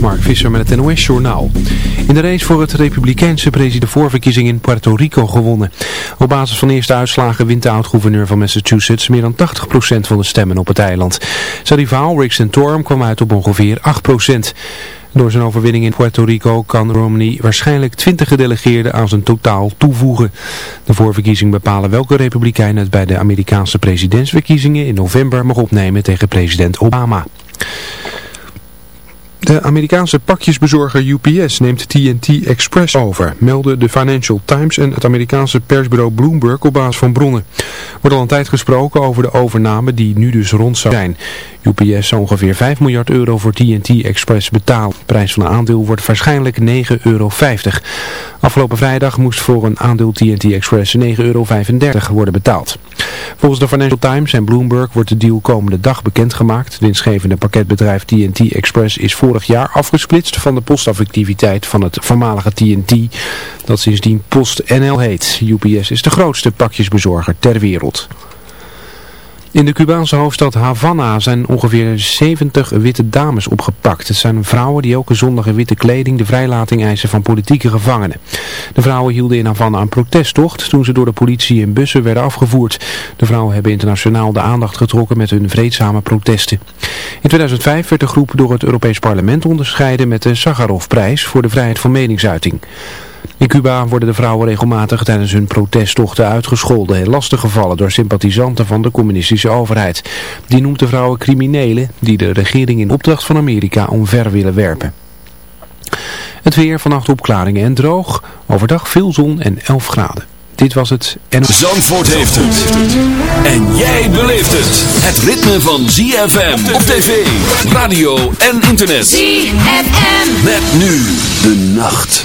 Mark Visser met het NOS Journaal. In de race voor het republikeinse voorverkiezing in Puerto Rico gewonnen. Op basis van eerste uitslagen wint de oud-gouverneur van Massachusetts meer dan 80% van de stemmen op het eiland. Zijn rivaal Rick Santorum kwam uit op ongeveer 8%. Door zijn overwinning in Puerto Rico kan Romney waarschijnlijk 20 gedelegeerden aan zijn totaal toevoegen. De voorverkiezing bepalen welke republikein het bij de Amerikaanse presidentsverkiezingen in november mag opnemen tegen president Obama. De Amerikaanse pakjesbezorger UPS neemt TNT Express over, melden de Financial Times en het Amerikaanse persbureau Bloomberg op basis van bronnen. Wordt al een tijd gesproken over de overname die nu dus rond zou zijn. UPS zou ongeveer 5 miljard euro voor TNT Express betalen. De prijs van een aandeel wordt waarschijnlijk 9,50 euro. Afgelopen vrijdag moest voor een aandeel TNT Express 9,35 euro worden betaald. Volgens de Financial Times en Bloomberg wordt de deal komende dag bekendgemaakt. Het winstgevende pakketbedrijf TNT Express is vorig jaar afgesplitst van de postactiviteit van het voormalige TNT, dat sindsdien PostNL heet. UPS is de grootste pakjesbezorger ter wereld. In de Cubaanse hoofdstad Havana zijn ongeveer 70 witte dames opgepakt. Het zijn vrouwen die elke zondag in witte kleding de vrijlating eisen van politieke gevangenen. De vrouwen hielden in Havana een protesttocht toen ze door de politie in bussen werden afgevoerd. De vrouwen hebben internationaal de aandacht getrokken met hun vreedzame protesten. In 2005 werd de groep door het Europees Parlement onderscheiden met de Sakharovprijs voor de vrijheid van meningsuiting. In Cuba worden de vrouwen regelmatig tijdens hun protesttochten uitgescholden en lastiggevallen door sympathisanten van de communistische overheid. Die noemt de vrouwen criminelen die de regering in opdracht van Amerika omver willen werpen. Het weer vannacht opklaringen en droog, overdag veel zon en 11 graden. Dit was het en... Zandvoort heeft het. En jij beleeft het. Het ritme van ZFM op tv, radio en internet. ZFM. Met nu de nacht.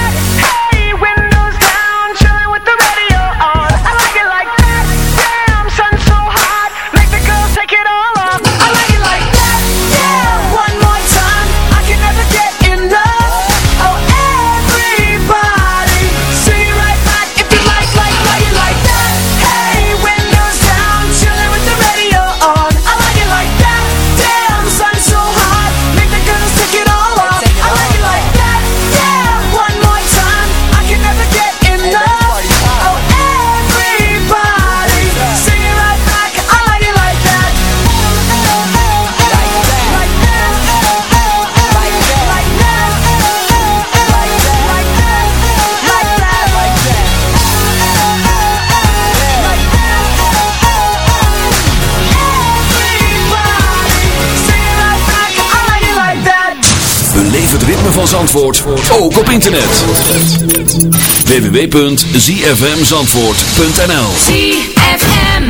Zandvoort, ook op internet. www.zfmzandvoort.nl ZFM.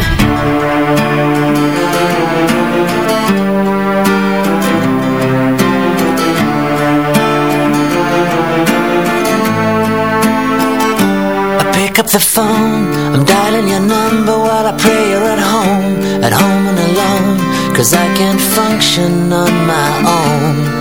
I pick up the phone, I'm dialing your number while I pray you're at home, at home and alone, cause I can't function on my own.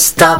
Stop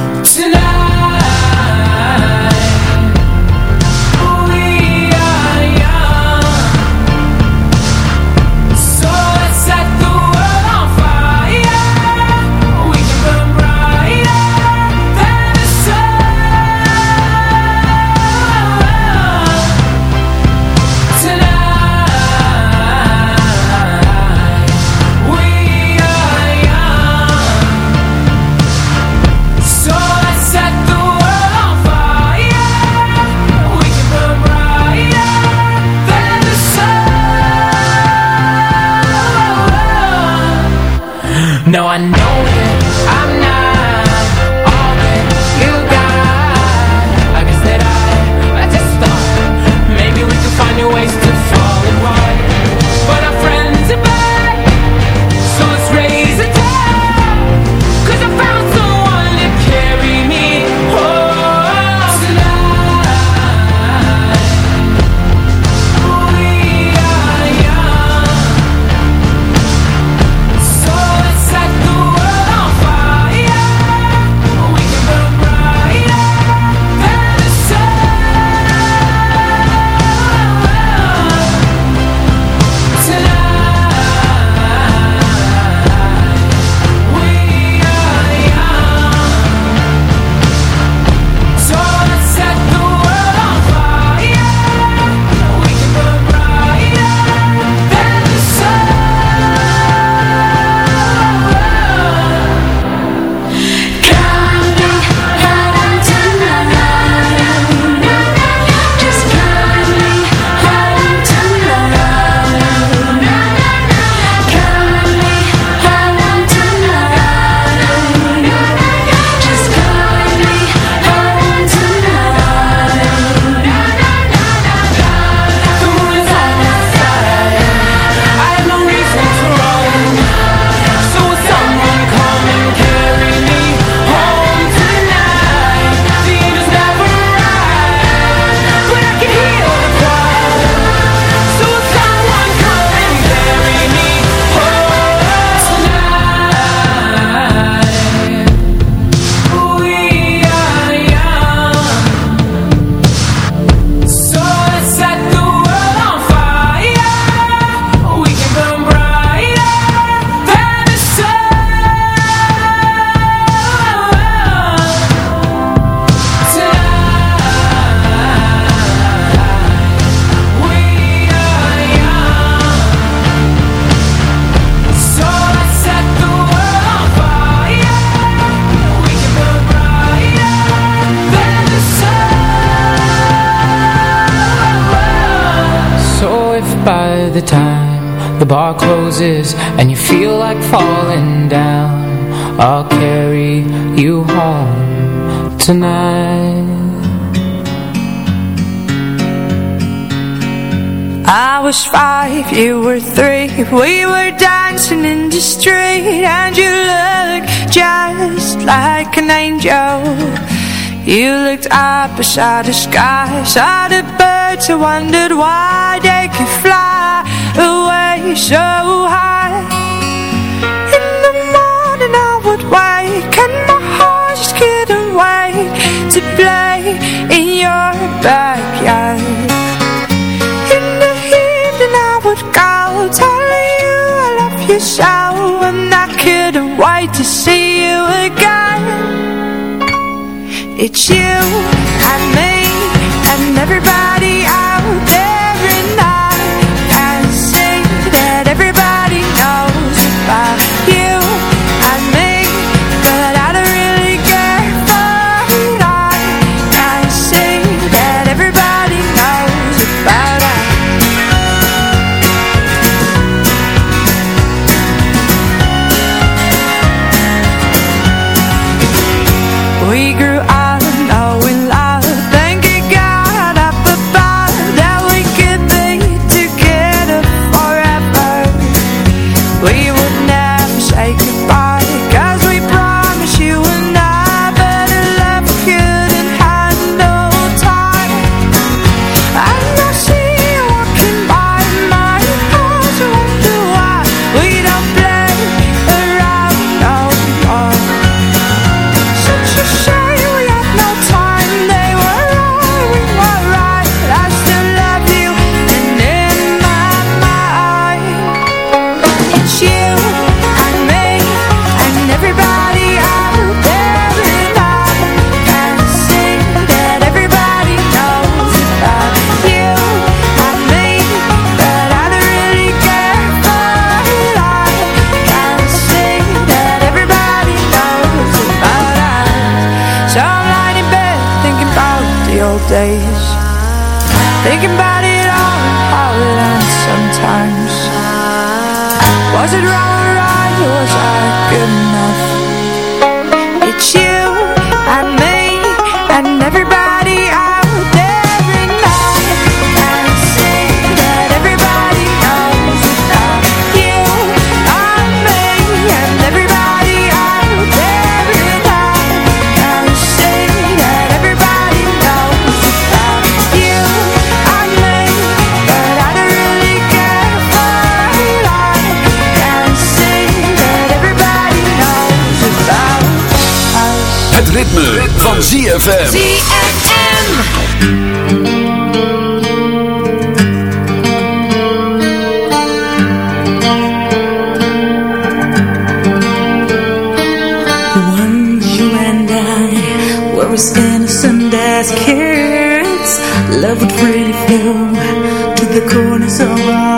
closes and you feel like falling down. I'll carry you home tonight. I was five, you were three. We were dancing in the street And you looked just like an angel. You looked up beside the sky, saw the birds, I wondered why they could fly so high. In the morning I would wake And my heart just couldn't wait To play in your backyard. In the evening I would go Telling you I love you so And I couldn't wait to see you again. It's you and me and everybody. We would never say goodbye van ZFM. were As innocent as kids Love would really flow To the corners of our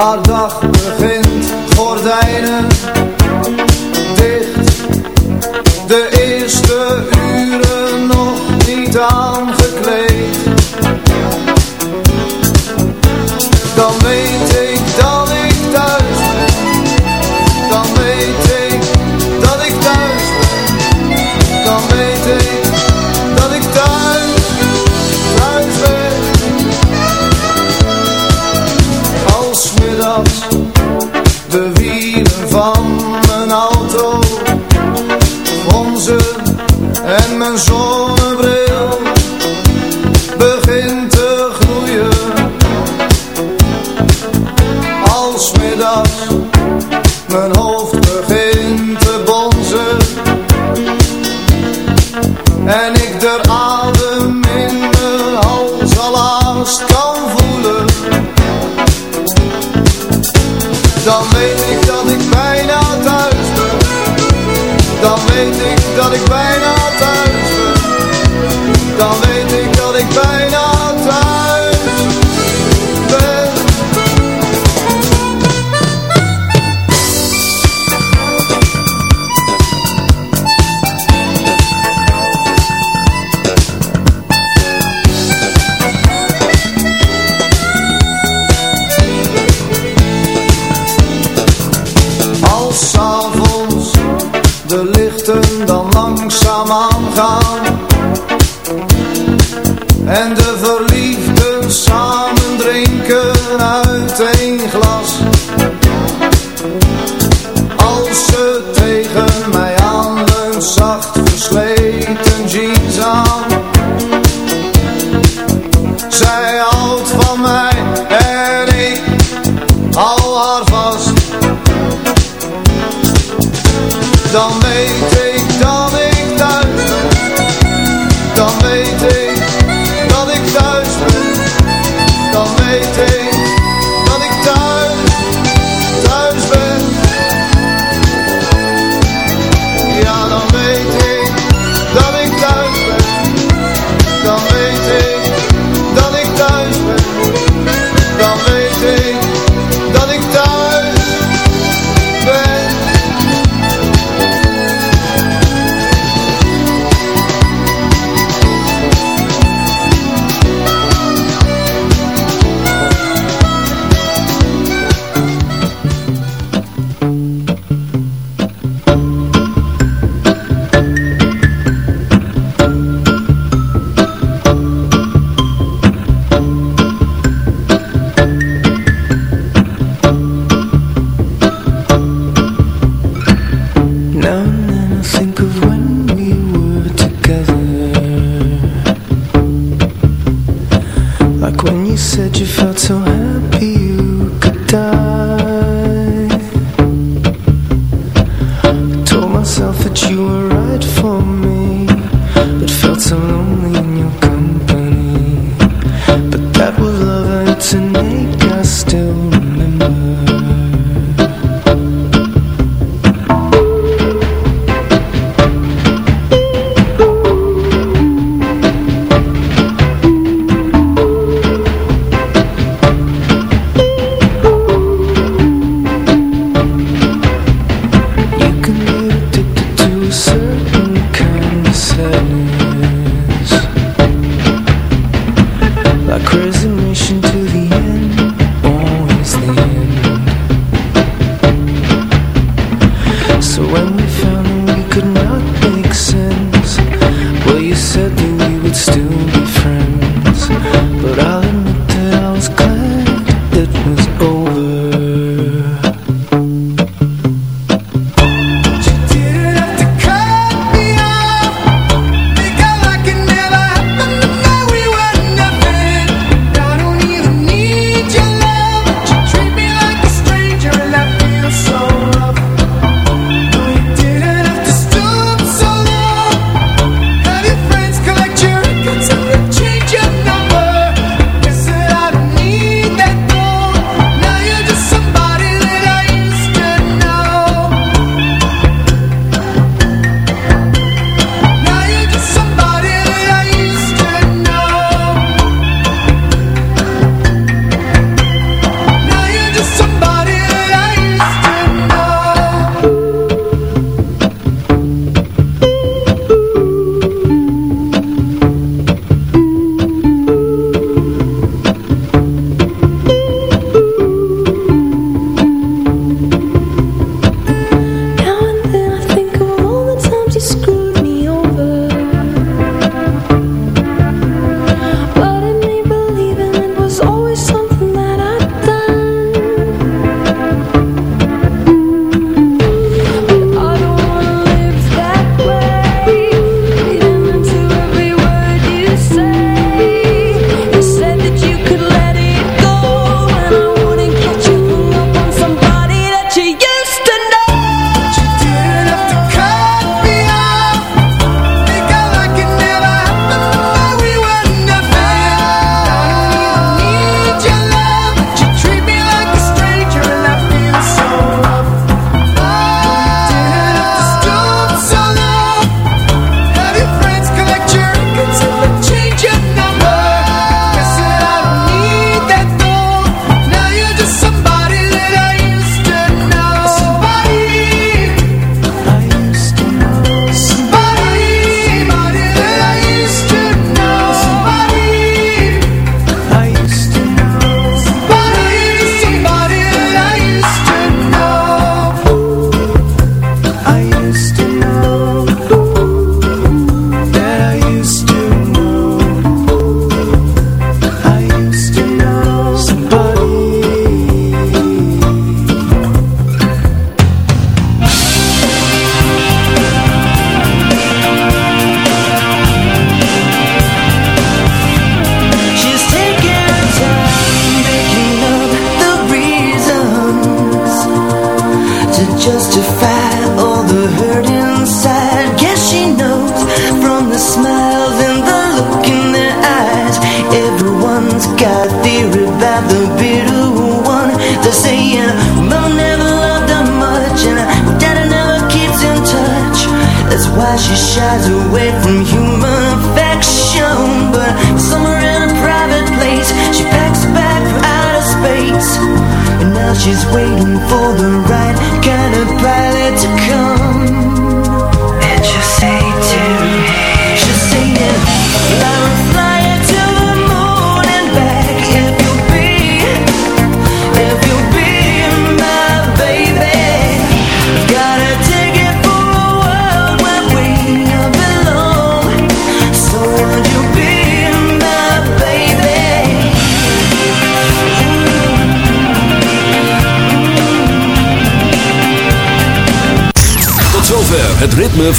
Harun En ik de adem in de hals al angst kan voelen. Dan weet ik dat ik bijna thuis ben. Dan weet ik dat ik bijna